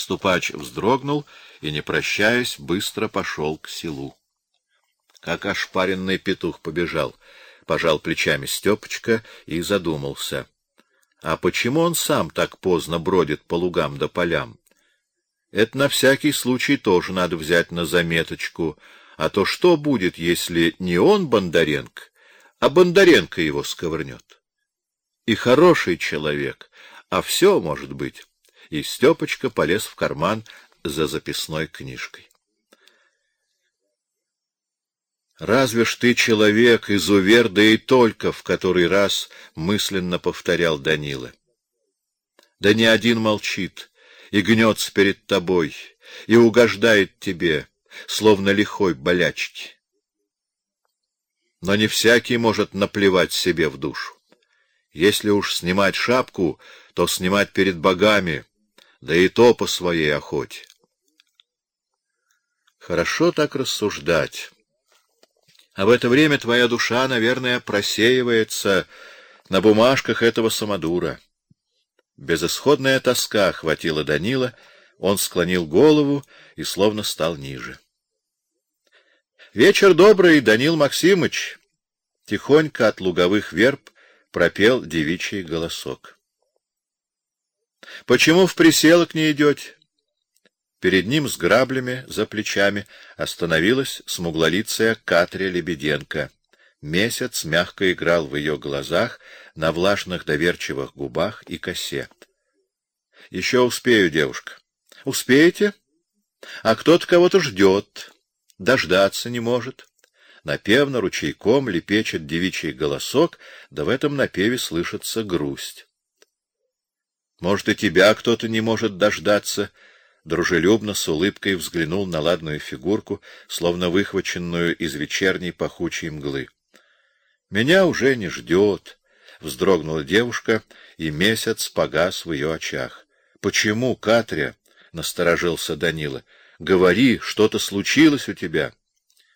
Ступач вздрогнул и, не прощаясь, быстро пошел к селу. Как ошпаренный петух побежал, пожал плечами Степочка и задумался. А почему он сам так поздно бродит по лугам да полям? Это на всякий случай тоже надо взять на заметочку, а то что будет, если не он Бондаренко, а Бондаренко его сковырнет? И хороший человек, а все может быть. И Степочка полез в карман за записной книжкой. Разве ж ты человек, изувер, да и только, в который раз мысленно повторял Данила. Да не один молчит и гнется перед тобой, и угождает тебе, словно лихой болячки. Но не всякий может наплевать себе в душу. Если уж снимать шапку, то снимать перед богами, да и то по своей охоте. Хорошо так рассуждать. А в это время твоя душа, наверное, просеивается на бумажках этого самодура. Безысходная тоска охватила Данила, он склонил голову и словно стал ниже. Вечер добрый, Данил Максимыч, тихонько от луговых верб пропел девичий голосок. Почему в приселок не идете? Перед ним с граблями за плечами остановилась смуглолицая Катря Лебеденко. Месяц мягко играл в ее глазах, на влажных доверчивых губах и косе. Еще успею, девушка. Успеете? А кто-то кого-то ждет, дождаться не может. Напевно ручейком лепечет девичий голосок, да в этом напеве слышится грусть. Может, и тебя кто-то не может дождаться, дружелюбно с улыбкой взглянул на ладную фигурку, словно выхваченную из вечерней пахучей мглы. Меня уже не ждет, вздрогнула девушка, и месяц погас в ее очах. Почему, Катря? насторожился Данила. Говори, что-то случилось у тебя.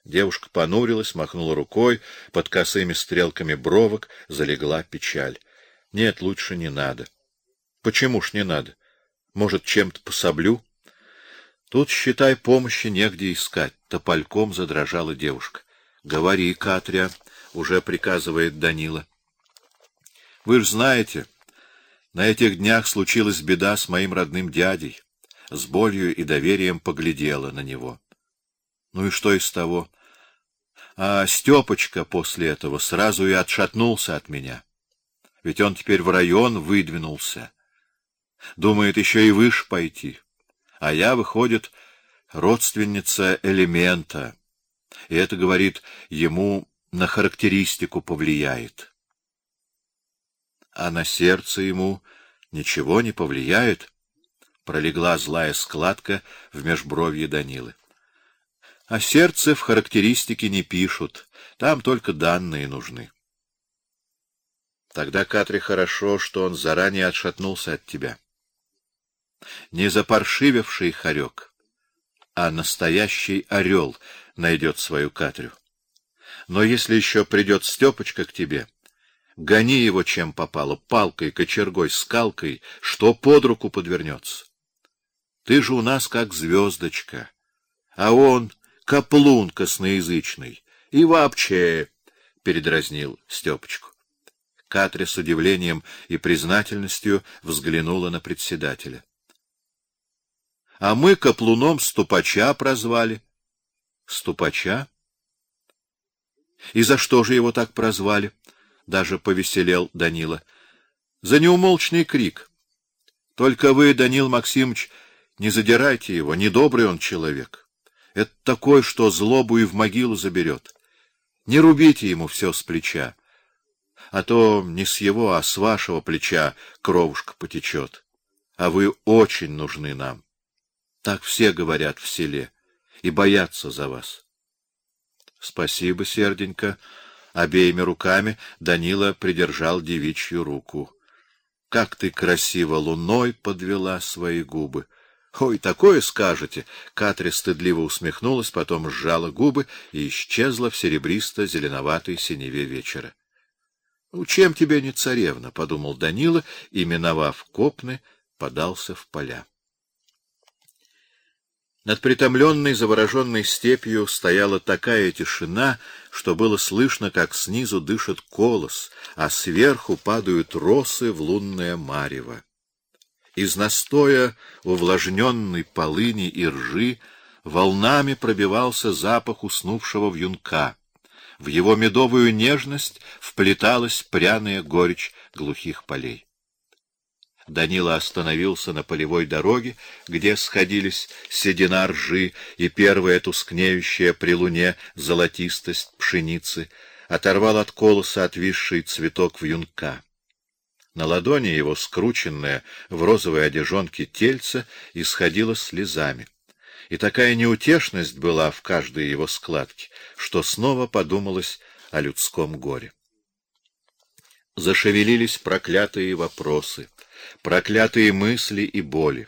Девушка понурилась, махнула рукой, под косыми стрелками бровок залегла печаль. Нет, лучше не надо. Почему ж не надо? Может, чем-то пособлю? Тут, считай, помощи негде искать. Топольком задрожала девушка. Говори, Катря, уже приказывает Данила. Вы ж знаете, на этих днях случилась беда с моим родным дядей. С болью и доверием поглядела на него. Ну и что из того? А Стёпочка после этого сразу и отшатнулся от меня. Ведь он теперь в район выдвинулся. Думает еще и выше пойти а я, выходит, родственница элемента. И это, говорит, ему на характеристику повлияет. А на сердце ему ничего не повлияет, пролегла злая складка в межбровье Данилы. А сердце в характеристике не пишут, там только данные нужны. Тогда Катре хорошо, что он заранее отшатнулся от тебя не запаршивевший хорек, а настоящий орел найдет свою Катрю. Но если еще придет Степочка к тебе, гони его чем попало, палкой, кочергой, скалкой, что под руку подвернется. Ты же у нас как звездочка, а он каплун косноязычный и вообще передразнил Степочку. Катря с удивлением и признательностью взглянула на председателя а мы каплуном ступача прозвали. Ступача? И за что же его так прозвали? Даже повеселел Данила. За неумолчный крик. Только вы, Данил Максимович, не задирайте его, недобрый он человек. Это такой, что злобу и в могилу заберет. Не рубите ему все с плеча, а то не с его, а с вашего плеча кровушка потечет. А вы очень нужны нам. Так все говорят в селе и боятся за вас. Спасибо, серденько. Обеими руками Данила придержал девичью руку. Как ты красиво луной подвела свои губы. Ой, такое скажете. Катря стыдливо усмехнулась, потом сжала губы и исчезла в серебристо-зеленоватой синеве вечера. Ну чем тебе не царевна, подумал Данила и миновав копны, подался в поля. Над притомленной, завороженной степью стояла такая тишина, что было слышно, как снизу дышит колос, а сверху падают росы в лунное марево. Из настоя увлажненной полыни и ржи волнами пробивался запах уснувшего вьюнка. В его медовую нежность вплеталась пряная горечь глухих полей. Данила остановился на полевой дороге, где сходились седина ржи и первая тускнеющая при луне золотистость пшеницы, оторвал от колоса отвисший цветок вьюнка. На ладони его, скрученное в розовой одежонке тельце, исходило слезами. И такая неутешность была в каждой его складке, что снова подумалось о людском горе. Зашевелились проклятые вопросы — проклятые мысли и боли.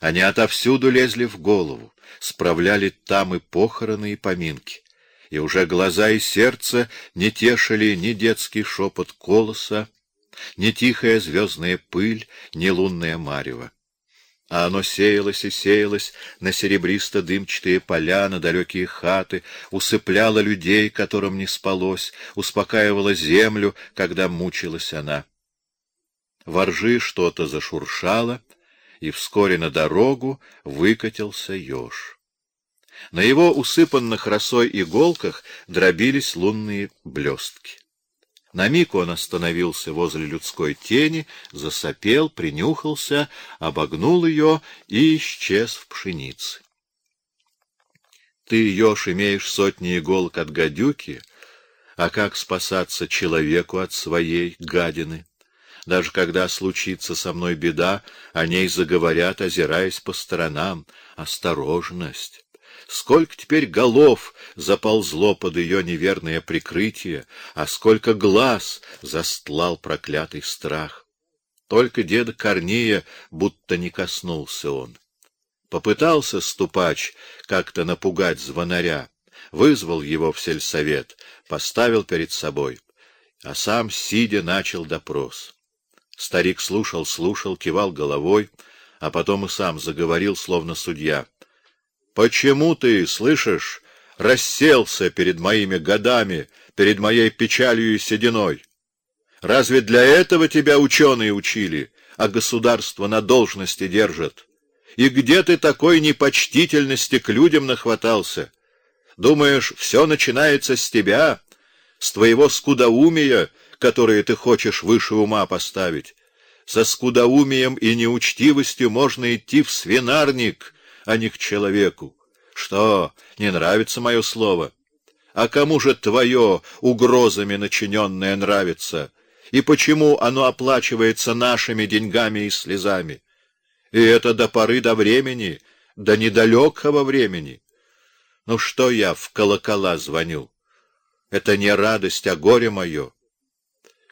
Они отовсюду лезли в голову, справляли там и похороны, и поминки. И уже глаза и сердце не тешили ни детский шепот колоса, ни тихая звездная пыль, ни лунная марево. А оно сеялось и сеялось на серебристо-дымчатые поля, на далекие хаты, усыпляло людей, которым не спалось, успокаивало землю, когда мучилась она. Воржи что-то зашуршало, и вскоре на дорогу выкатился еж. На его усыпанных росой иголках дробились лунные блестки. На миг он остановился возле людской тени, засопел, принюхался, обогнул ее и исчез в пшенице. Ты, еж, имеешь сотни иголок от гадюки, а как спасаться человеку от своей гадины? Даже когда случится со мной беда, о ней заговорят, озираясь по сторонам. Осторожность! Сколько теперь голов заползло под ее неверное прикрытие, а сколько глаз застлал проклятый страх. Только деда Корнея будто не коснулся он. Попытался ступач как-то напугать звонаря, вызвал его в сельсовет, поставил перед собой, а сам, сидя, начал допрос. Старик слушал, слушал, кивал головой, а потом и сам заговорил, словно судья. — Почему ты, слышишь, расселся перед моими годами, перед моей печалью и сединой? Разве для этого тебя ученые учили, а государство на должности держит? И где ты такой непочтительности к людям нахватался? Думаешь, все начинается с тебя, с твоего скудоумия, которые ты хочешь выше ума поставить. Со скудоумием и неучтивостью можно идти в свинарник, а не к человеку. Что, не нравится мое слово? А кому же твое угрозами начиненное нравится? И почему оно оплачивается нашими деньгами и слезами? И это до поры до времени, до недалекого времени. Ну что я в колокола звоню? Это не радость, а горе мое.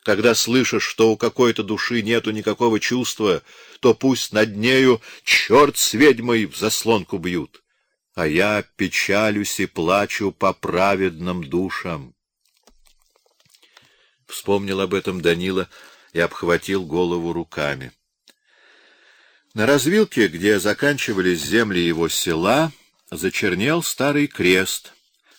Когда слышишь, что у какой-то души нету никакого чувства, то пусть над нею черт с ведьмой в заслонку бьют. А я печалюсь и плачу по праведным душам. Вспомнил об этом Данила и обхватил голову руками. На развилке, где заканчивались земли его села, зачернел старый крест,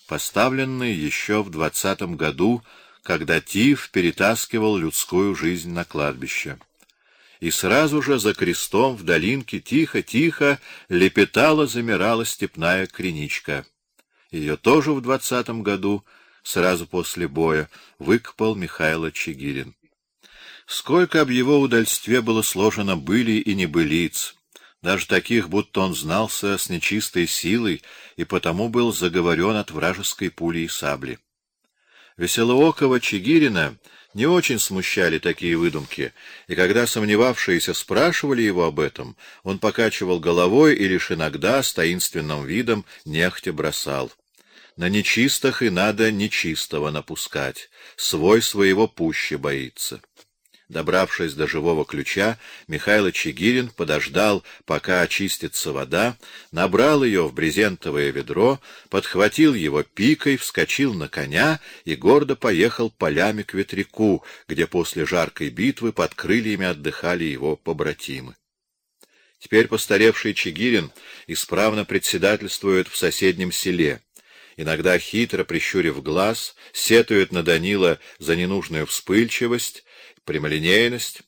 поставленный еще в двадцатом году когда Тиф перетаскивал людскую жизнь на кладбище. И сразу же за крестом в долинке тихо-тихо лепетала, замирала степная криничка. Ее тоже в двадцатом году, сразу после боя, выкопал Михаил Чигирин. Сколько об его удальстве было сложено были и небылиц, даже таких, будто он знался с нечистой силой и потому был заговорен от вражеской пули и сабли. Веселоокого Чигирина не очень смущали такие выдумки, и когда сомневавшиеся спрашивали его об этом, он покачивал головой и лишь иногда с таинственным видом нехотя бросал. На нечистых и надо нечистого напускать, свой своего пуще боится. Добравшись до живого ключа, Михаил Чигирин подождал, пока очистится вода, набрал ее в брезентовое ведро, подхватил его пикой, вскочил на коня и гордо поехал полями к ветряку, где после жаркой битвы под крыльями отдыхали его побратимы. Теперь постаревший Чигирин исправно председательствует в соседнем селе. Иногда хитро прищурив глаз, сетует на Данила за ненужную вспыльчивость, прямолинейность,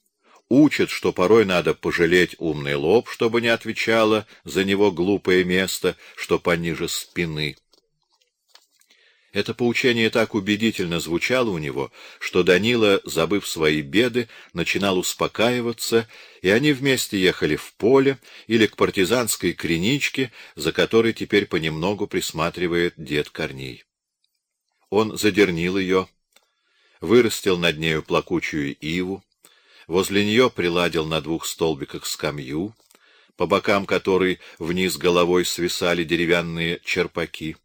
учит, что порой надо пожалеть умный лоб, чтобы не отвечало за него глупое место, что пониже спины. Это поучение так убедительно звучало у него, что Данила, забыв свои беды, начинал успокаиваться, и они вместе ехали в поле или к партизанской криничке, за которой теперь понемногу присматривает дед Корней. Он задернил ее, вырастил над нею плакучую иву, возле нее приладил на двух столбиках скамью, по бокам которой вниз головой свисали деревянные черпаки.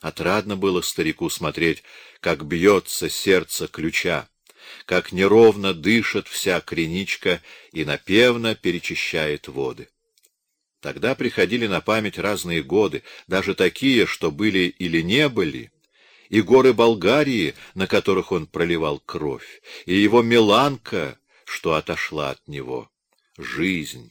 Отрадно было старику смотреть, как бьется сердце ключа, как неровно дышит вся криничка и напевно перечищает воды. Тогда приходили на память разные годы, даже такие, что были или не были, и горы Болгарии, на которых он проливал кровь, и его Миланка, что отошла от него. Жизнь.